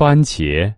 番茄。